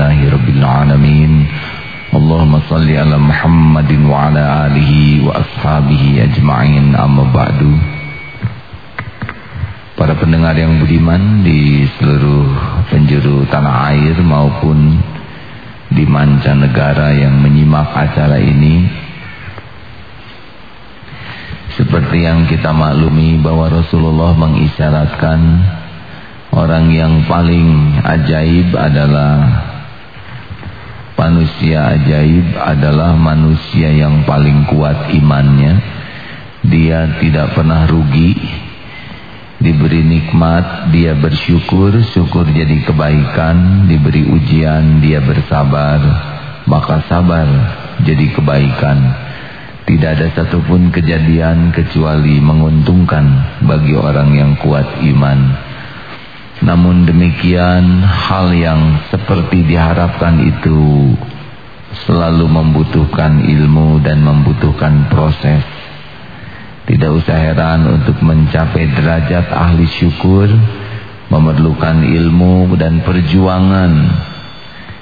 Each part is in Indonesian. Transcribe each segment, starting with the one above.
لله رب العالمين اللهم صل على محمد وعلى آله وأصحابه أجمعين أما بعد Para pendengar yang budiman di seluruh penjuru tanah air maupun di mancanegara yang menyimak acara ini Seperti yang kita maklumi bahwa Rasulullah mengisyaratkan orang yang paling ajaib adalah manusia ajaib adalah manusia yang paling kuat imannya. Dia tidak pernah rugi. Diberi nikmat, dia bersyukur, syukur jadi kebaikan, diberi ujian, dia bersabar, maka sabar jadi kebaikan. Tidak ada satupun kejadian kecuali menguntungkan bagi orang yang kuat iman. Namun demikian hal yang seperti diharapkan itu selalu membutuhkan ilmu dan membutuhkan proses. Tidak usah heran untuk mencapai derajat ahli syukur memerlukan ilmu dan perjuangan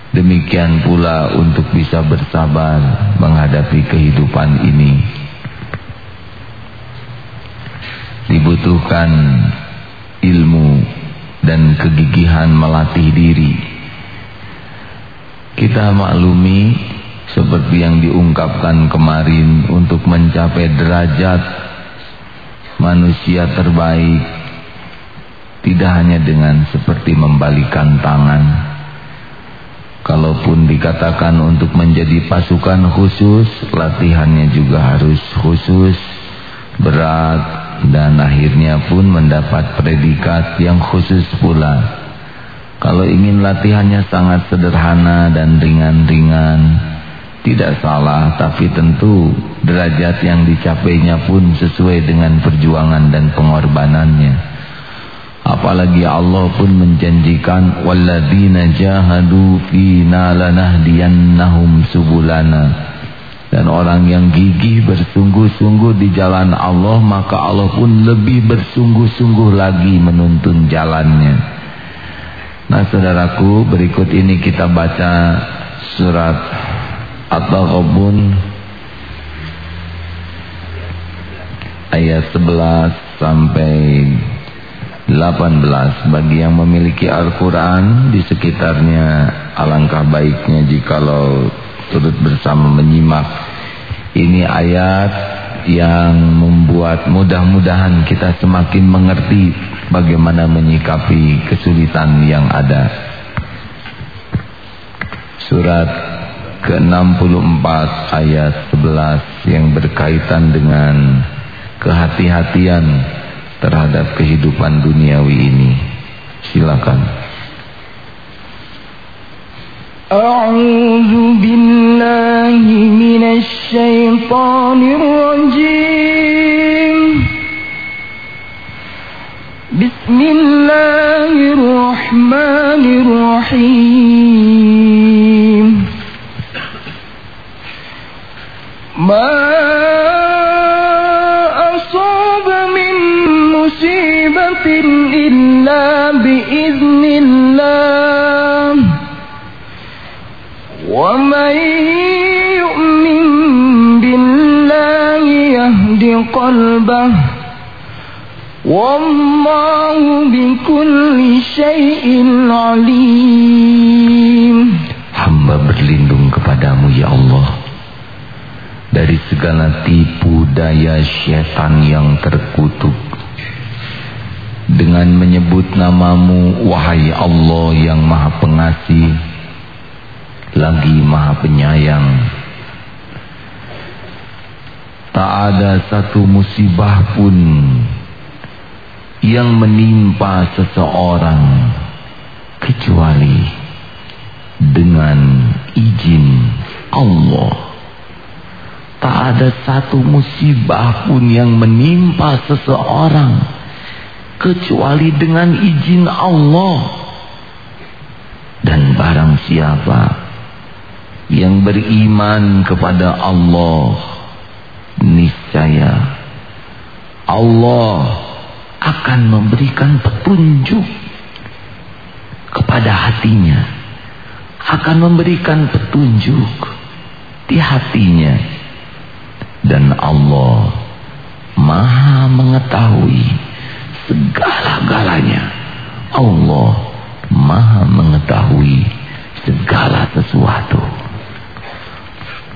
Demikian pula untuk bisa bersabar menghadapi kehidupan ini. Dibutuhkan ilmu dan kegigihan melatih diri. Kita maklumi seperti yang diungkapkan kemarin untuk mencapai derajat manusia terbaik tidak hanya dengan seperti membalikan tangan Kalaupun dikatakan untuk menjadi pasukan khusus, latihannya juga harus khusus, berat, dan akhirnya pun mendapat predikat yang khusus pula. Kalau ingin latihannya sangat sederhana dan ringan-ringan, tidak salah, tapi tentu derajat yang dicapainya pun sesuai dengan perjuangan dan pengorbanannya. Apalagi Allah pun menjanjikan walladzina jahadu fina lanahdiyannahum subulana. Dan orang yang gigih bersungguh-sungguh di jalan Allah maka Allah pun lebih bersungguh-sungguh lagi menuntun jalannya. Nah saudaraku berikut ini kita baca surat At-Taghabun ayat 11 sampai 18 bagi yang memiliki Al-Quran di sekitarnya alangkah baiknya jikalau turut bersama menyimak ini ayat yang membuat mudah-mudahan kita semakin mengerti bagaimana menyikapi kesulitan yang ada surat ke-64 ayat 11 yang berkaitan dengan kehati-hatian terhadap kehidupan duniawi ini. Silakan. أعوذ بالله من الشيطان الرجيم. بسم الله الرحمن الرحيم. ما أصاب من مصيبة إلا بإذن ومن يؤمن بالله يهد قلبه والله بكل شيء عليم Hamba berlindung kepadamu ya Allah dari segala tipu daya syaitan yang terkutuk dengan menyebut namamu wahai Allah yang maha pengasih lagi maha penyayang. Tak ada satu musibah pun yang menimpa seseorang kecuali dengan izin Allah. Tak ada satu musibah pun yang menimpa seseorang kecuali dengan izin Allah. Dan barang siapa yang beriman kepada Allah niscaya Allah akan memberikan petunjuk kepada hatinya akan memberikan petunjuk di hatinya dan Allah maha mengetahui segala-galanya. Allah maha mengetahui segala sesuatu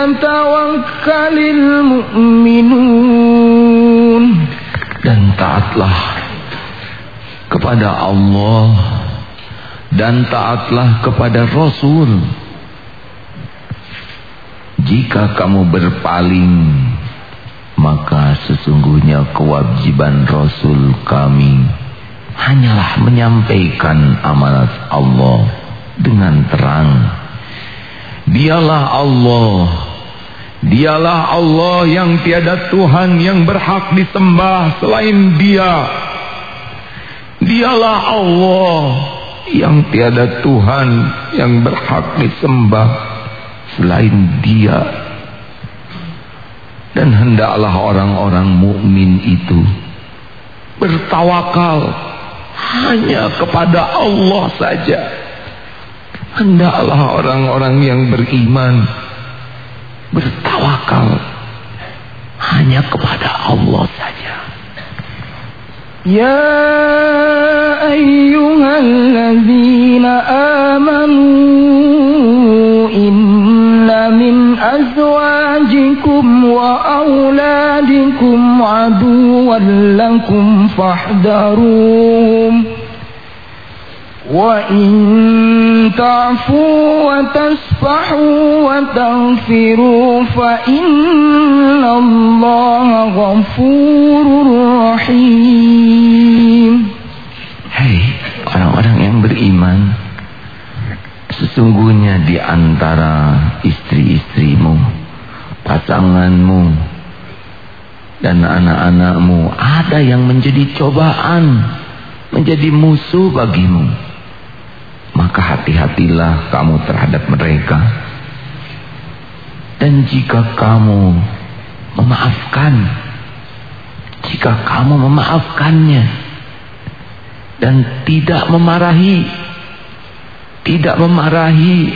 yatawakkalul mu'minun dan taatlah kepada Allah dan taatlah kepada Rasul jika kamu berpaling maka sesungguhnya kewajiban Rasul kami hanyalah menyampaikan amanat Allah dengan terang. Dialah Allah dialah Allah yang tiada Tuhan yang berhak disembah selain Dia. Dialah Allah yang tiada Tuhan yang berhak disembah selain Dia. Dan hendaklah orang-orang mukmin itu bertawakal hanya kepada Allah saja. Hendaklah orang-orang yang beriman bertawakal hanya kepada Allah saja. Ya ayyuhallazina amanu inna min azwajikum wa auladikum aduwwan lakum fahdharuhum. وإن تعفوا وتصفحوا وتغفروا فإن الله غفور رحيم Hei orang-orang yang beriman Sesungguhnya di antara istri-istrimu Pasanganmu Dan anak-anakmu Ada yang menjadi cobaan Menjadi musuh bagimu maka hati-hatilah kamu terhadap mereka. Dan jika kamu memaafkan, jika kamu memaafkannya, dan tidak memarahi, tidak memarahi,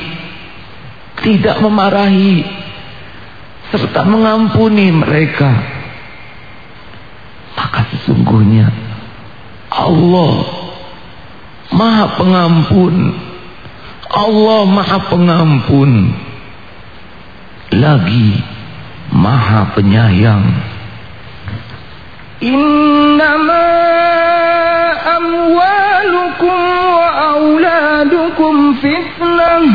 tidak memarahi, serta mengampuni mereka, maka sesungguhnya Allah Maha pengampun. Allah maha pengampun. Lagi Maha penyayang. Innama amwalukum wa awladukum fitnah.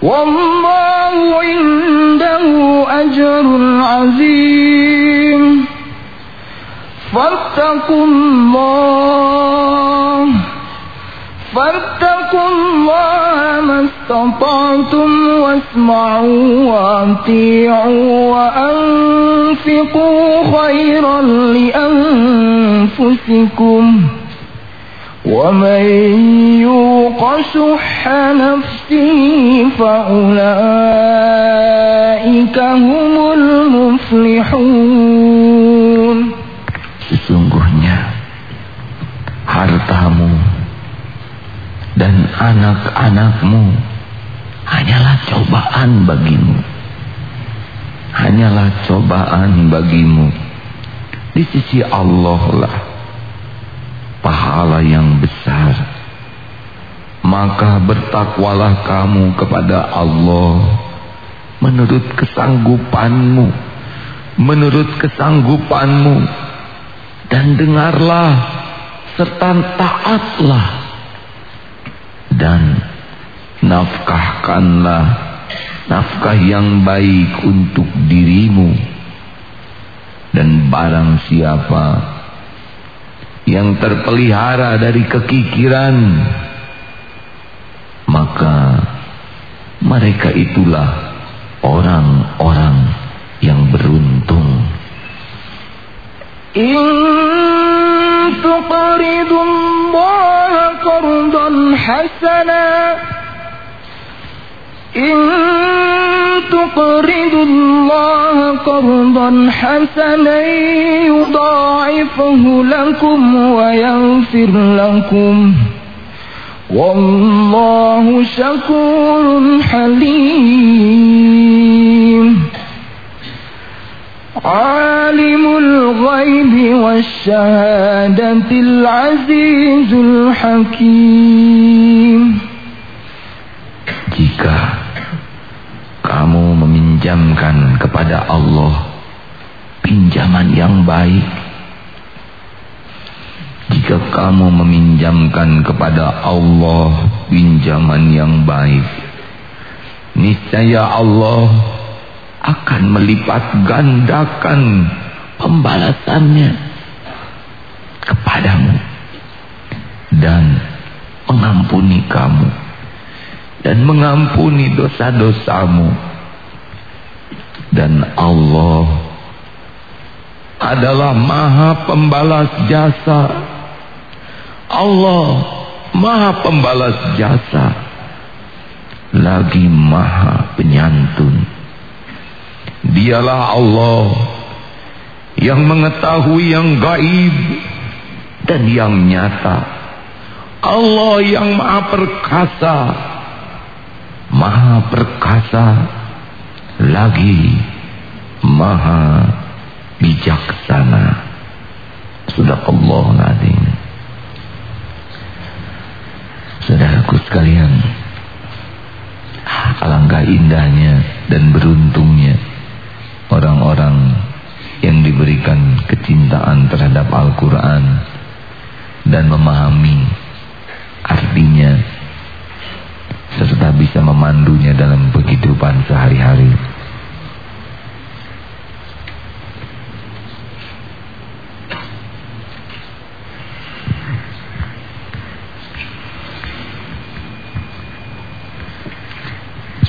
Wallahu indahu ajarul azim. Fattakullah فاتقوا الله ما استطعتم واسمعوا واطيعوا وأنفقوا خيرا لأنفسكم ومن يوق شح نفسه فأولئك هم المفلحون anak-anakmu hanyalah cobaan bagimu. Hanyalah cobaan bagimu. Di sisi Allah lah pahala yang besar. Maka bertakwalah kamu kepada Allah menurut kesanggupanmu. Menurut kesanggupanmu. Dan dengarlah serta taatlah dan nafkahkanlah nafkah yang baik untuk dirimu dan barang siapa yang terpelihara dari kekikiran maka mereka itulah orang-orang yang beruntung. In تقرضوا الله قرضا حسنا. إن تقرضوا الله قرضا حسنا يضاعفه لكم ويغفر لكم. والله شكور حليم. الغيب والشهادة العزيز الحكيم Jika kamu meminjamkan kepada Allah pinjaman yang baik jika kamu meminjamkan kepada Allah pinjaman yang baik, niscaya Allah akan melipat gandakan pembalasannya kepadamu dan mengampuni kamu dan mengampuni dosa-dosamu. Dan Allah adalah maha pembalas jasa. Allah maha pembalas jasa. Lagi maha penyantun. Dialah Allah yang mengetahui yang gaib dan yang nyata Allah yang maha perkasa. Maha perkasa lagi maha bijaksana. Sudah Allah nazim Saudaraku sekalian, alangkah indahnya dan beruntungnya orang-orang yang diberikan kecintaan terhadap Al-Quran dan memahami artinya serta bisa memandunya dalam kehidupan sehari-hari.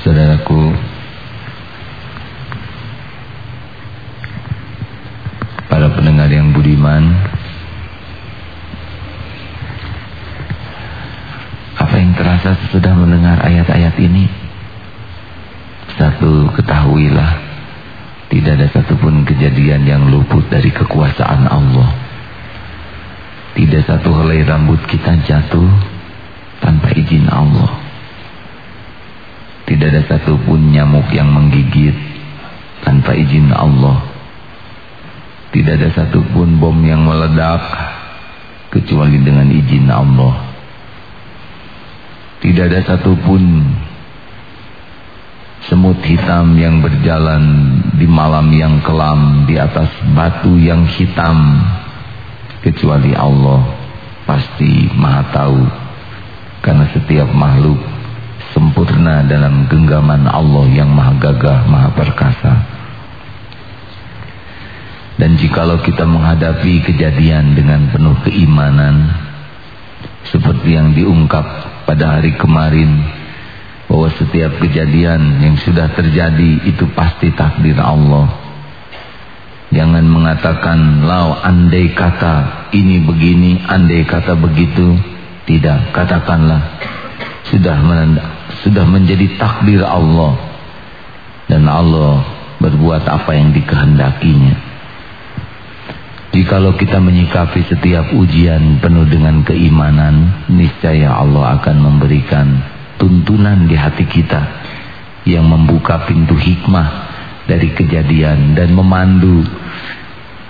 saudaraku para pendengar yang budiman apa yang terasa sesudah mendengar ayat-ayat ini satu ketahuilah tidak ada satupun kejadian yang luput dari kekuasaan Allah tidak satu helai rambut kita jatuh tanpa izin Allah tidak ada satupun nyamuk yang menggigit tanpa izin Allah. Tidak ada satupun bom yang meledak kecuali dengan izin Allah. Tidak ada satupun semut hitam yang berjalan di malam yang kelam di atas batu yang hitam kecuali Allah pasti maha tahu karena setiap makhluk sempurna dalam genggaman Allah yang maha gagah, maha perkasa. Dan jikalau kita menghadapi kejadian dengan penuh keimanan, seperti yang diungkap pada hari kemarin, bahwa setiap kejadian yang sudah terjadi itu pasti takdir Allah. Jangan mengatakan, lau andai kata ini begini, andai kata begitu. Tidak, katakanlah, sudah sudah menjadi takdir Allah dan Allah berbuat apa yang dikehendakinya. Jikalau kita menyikapi setiap ujian penuh dengan keimanan, niscaya Allah akan memberikan tuntunan di hati kita yang membuka pintu hikmah dari kejadian dan memandu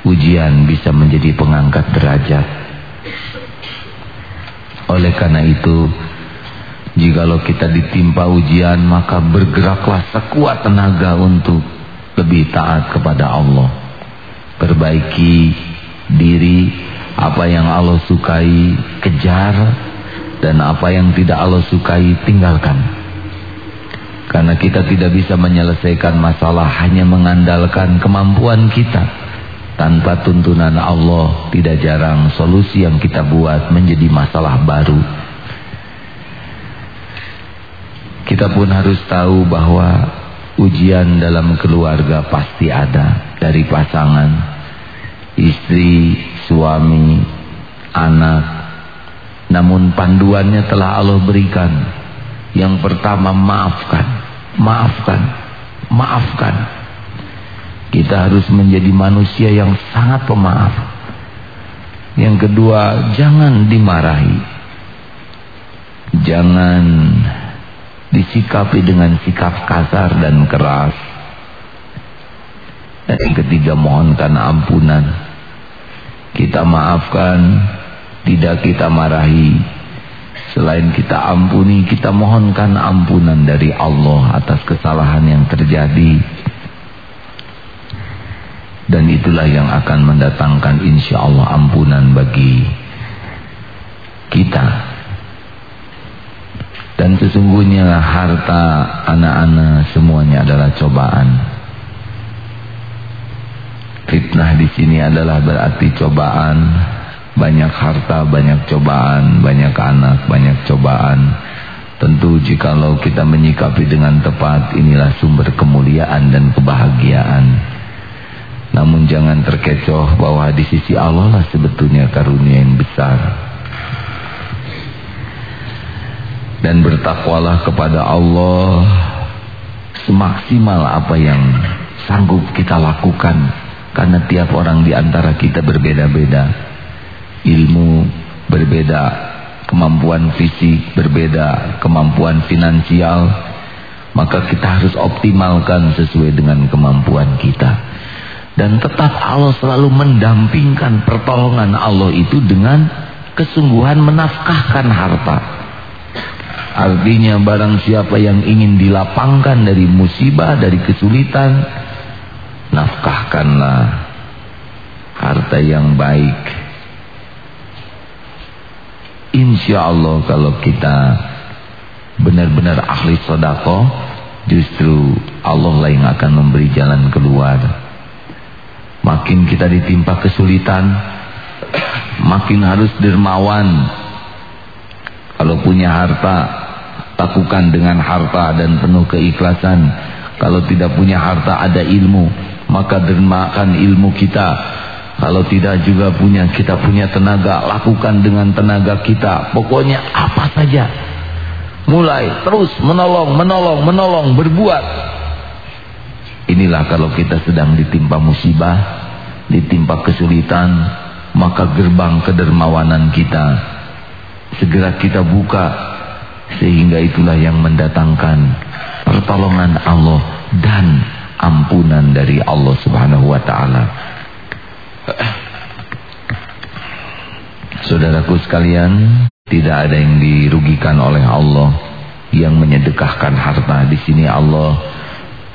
ujian bisa menjadi pengangkat derajat. Oleh karena itu, Jikalau kita ditimpa ujian maka bergeraklah sekuat tenaga untuk lebih taat kepada Allah. Perbaiki diri, apa yang Allah sukai kejar dan apa yang tidak Allah sukai tinggalkan. Karena kita tidak bisa menyelesaikan masalah hanya mengandalkan kemampuan kita. Tanpa tuntunan Allah tidak jarang solusi yang kita buat menjadi masalah baru Kita pun harus tahu bahwa ujian dalam keluarga pasti ada dari pasangan, istri, suami, anak. Namun panduannya telah Allah berikan. Yang pertama maafkan, maafkan, maafkan. Kita harus menjadi manusia yang sangat pemaaf. Yang kedua, jangan dimarahi. Jangan disikapi dengan sikap kasar dan keras. Dan yang ketiga mohonkan ampunan. Kita maafkan, tidak kita marahi. Selain kita ampuni, kita mohonkan ampunan dari Allah atas kesalahan yang terjadi. Dan itulah yang akan mendatangkan insya Allah ampunan bagi kita. Dan sesungguhnya harta anak-anak semuanya adalah cobaan. Fitnah di sini adalah berarti cobaan. Banyak harta, banyak cobaan, banyak anak, banyak cobaan. Tentu jikalau kita menyikapi dengan tepat, inilah sumber kemuliaan dan kebahagiaan. Namun jangan terkecoh bahwa di sisi Allah lah sebetulnya karunia yang besar. dan bertakwalah kepada Allah semaksimal apa yang sanggup kita lakukan karena tiap orang di antara kita berbeda-beda ilmu berbeda kemampuan fisik berbeda kemampuan finansial maka kita harus optimalkan sesuai dengan kemampuan kita dan tetap Allah selalu mendampingkan pertolongan Allah itu dengan kesungguhan menafkahkan harta Artinya barang siapa yang ingin dilapangkan dari musibah, dari kesulitan, nafkahkanlah harta yang baik. Insya Allah kalau kita benar-benar ahli sodako, justru Allah lah yang akan memberi jalan keluar. Makin kita ditimpa kesulitan, makin harus dermawan. Kalau punya harta, Lakukan dengan harta dan penuh keikhlasan. Kalau tidak punya harta ada ilmu, maka dermakan ilmu kita. Kalau tidak juga punya kita punya tenaga, lakukan dengan tenaga kita. Pokoknya apa saja. Mulai terus menolong, menolong, menolong, berbuat. Inilah kalau kita sedang ditimpa musibah, ditimpa kesulitan, maka gerbang kedermawanan kita segera kita buka sehingga itulah yang mendatangkan pertolongan Allah dan ampunan dari Allah Subhanahu wa taala. Saudaraku sekalian, tidak ada yang dirugikan oleh Allah yang menyedekahkan harta. Di sini Allah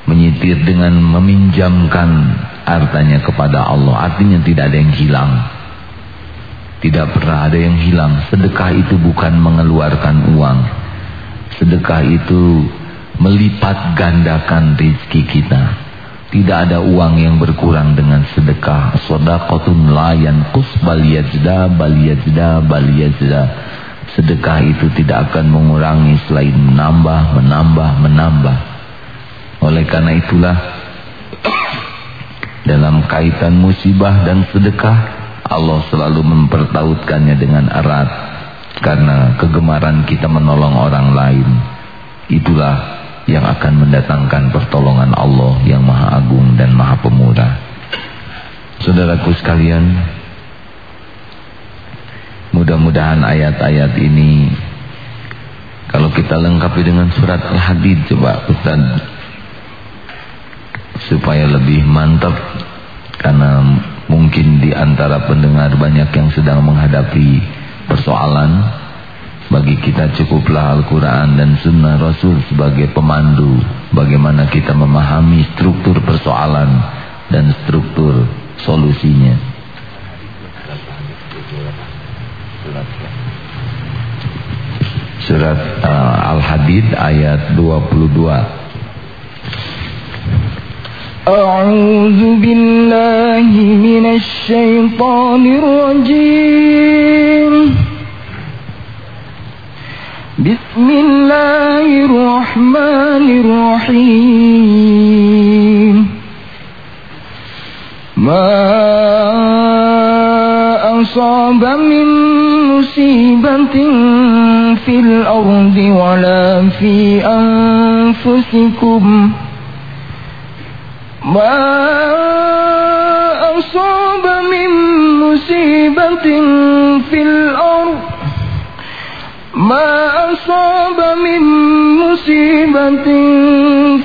menyitir dengan meminjamkan hartanya kepada Allah. Artinya tidak ada yang hilang. Tidak pernah ada yang hilang. Sedekah itu bukan mengeluarkan uang. Sedekah itu melipat gandakan rizki kita. Tidak ada uang yang berkurang dengan sedekah. Sodakotun layan kus yajda bal yajda bal yajda. Sedekah itu tidak akan mengurangi selain menambah, menambah, menambah. Oleh karena itulah dalam kaitan musibah dan sedekah Allah selalu mempertautkannya dengan erat karena kegemaran kita menolong orang lain itulah yang akan mendatangkan pertolongan Allah yang maha agung dan maha pemurah saudaraku sekalian mudah-mudahan ayat-ayat ini kalau kita lengkapi dengan surat Al-Hadid coba Ustaz supaya lebih mantap karena mungkin di antara pendengar banyak yang sedang menghadapi persoalan bagi kita cukuplah Al-Quran dan Sunnah Rasul sebagai pemandu bagaimana kita memahami struktur persoalan dan struktur solusinya. Surat uh, Al-Hadid ayat 22. أعوذ بالله من الشيطان الرجيم بسم الله الرحمن الرحيم. ما أصاب من مصيبة في الأرض ولا في أنفسكم. ما أصاب من مصيبة في الأرض ما أصاب من مصيبة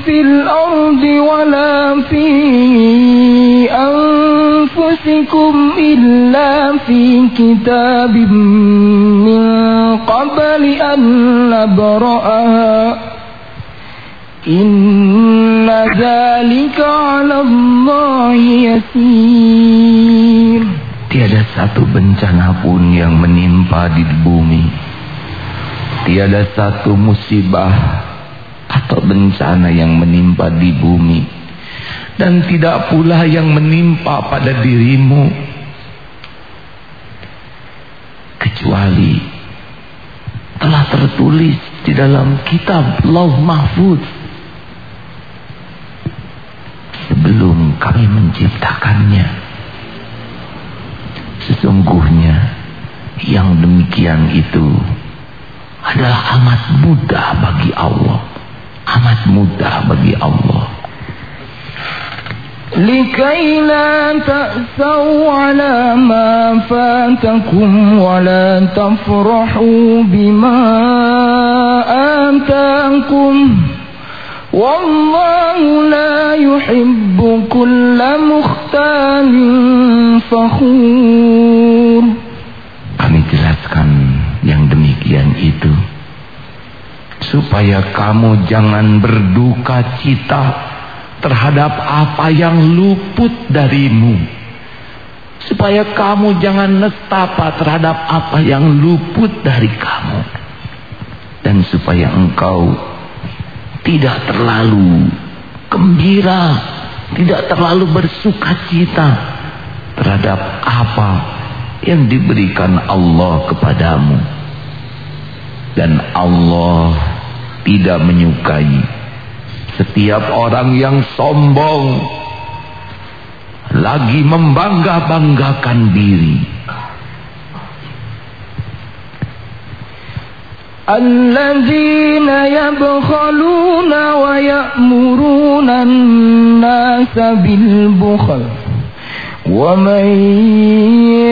في الأرض ولا في أنفسكم إلا في كتاب من قبل أن نبرأها إن ذلك على الله يسير Tiada satu bencana pun yang menimpa di bumi Tiada satu musibah atau bencana yang menimpa di bumi. Dan tidak pula yang menimpa pada dirimu. Kecuali telah tertulis di dalam kitab Law Mahfud Sebelum kami menciptakannya. Sesungguhnya yang demikian itu adalah amat mudah bagi Allah. Amat mudah bagi Allah. لكي لا تأسوا على ما فاتكم ولا تفرحوا بما آتاكم والله لا يحب كل مختال فخور demikian itu supaya kamu jangan berduka cita terhadap apa yang luput darimu supaya kamu jangan nestapa terhadap apa yang luput dari kamu dan supaya engkau tidak terlalu gembira, tidak terlalu bersuka cita terhadap apa yang diberikan Allah kepadamu. Dan Allah tidak menyukai setiap orang yang sombong lagi membangga-banggakan diri الذين يبخلون ويأمرون الناس بالبخل ومن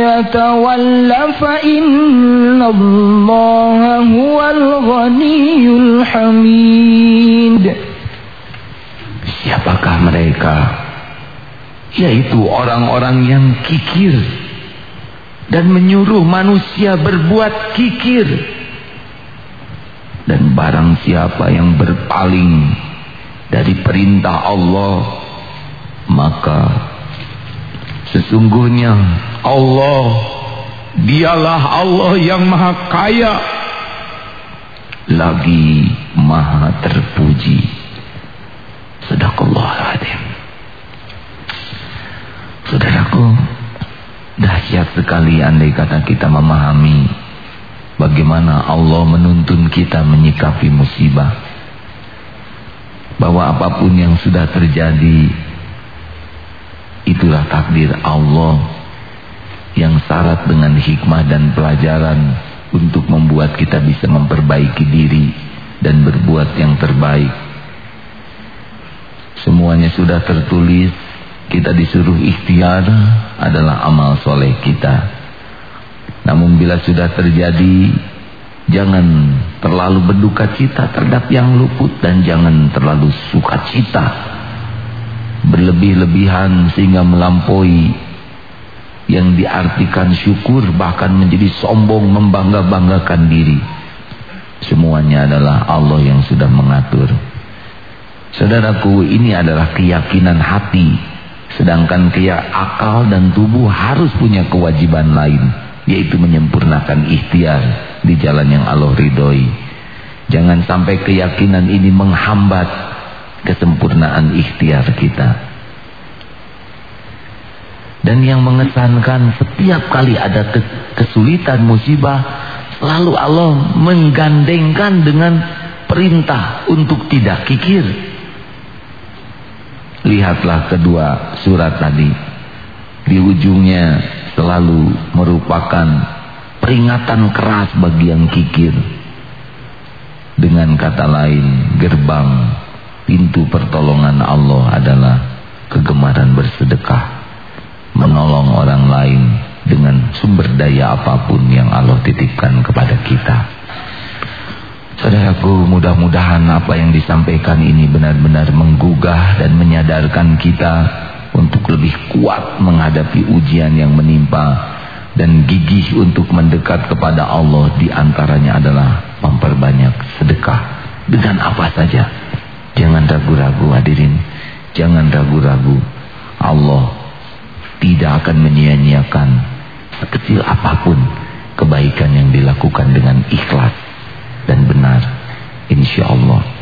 يتول فإن الله هو الغني الحميد Siapakah mereka? Yaitu orang-orang yang kikir dan menyuruh manusia berbuat kikir dan barang siapa yang berpaling dari perintah Allah maka sesungguhnya Allah dialah Allah yang maha kaya. Lagi maha terpuji. Sadaqallahul saudaraku dahsyat sekali andai kata kita memahami Bagaimana Allah menuntun kita menyikapi musibah. Bahwa apa pun yang sudah terjadi, itulah takdir Allah yang syarat dengan hikmah dan pelajaran untuk membuat kita bisa memperbaiki diri dan berbuat yang terbaik. Semuanya sudah tertulis, kita disuruh ikhtiar adalah amal soleh kita. Namun bila sudah terjadi Jangan terlalu berduka cita terhadap yang luput Dan jangan terlalu suka cita Berlebih-lebihan sehingga melampaui Yang diartikan syukur Bahkan menjadi sombong membangga-banggakan diri. Semuanya adalah Allah yang sudah mengatur. Saudaraku ini adalah keyakinan hati. Sedangkan keyak akal dan tubuh harus punya kewajiban lain yaitu menyempurnakan ikhtiar di jalan yang Allah ridhoi. Jangan sampai keyakinan ini menghambat kesempurnaan ikhtiar kita. Dan yang mengesankan setiap kali ada kesulitan musibah Lalu Allah menggandengkan dengan perintah untuk tidak kikir. Lihatlah kedua surat tadi. Di ujungnya selalu merupakan peringatan keras bagi yang kikir. Dengan kata lain, gerbang pintu pertolongan Allah adalah kegemaran bersedekah, menolong orang lain dengan sumber daya apa pun yang Allah titipkan kepada kita. Saudaraku, mudah-mudahan apa yang disampaikan ini benar-benar menggugah dan menyadarkan kita untuk lebih kuat menghadapi ujian yang menimpa dan gigih untuk mendekat kepada Allah di antaranya adalah memperbanyak sedekah dengan apa saja. Jangan ragu-ragu hadirin, jangan ragu-ragu. Allah tidak akan menyia-nyiakan sekecil apa pun kebaikan yang dilakukan dengan ikhlas dan benar. Insya Allah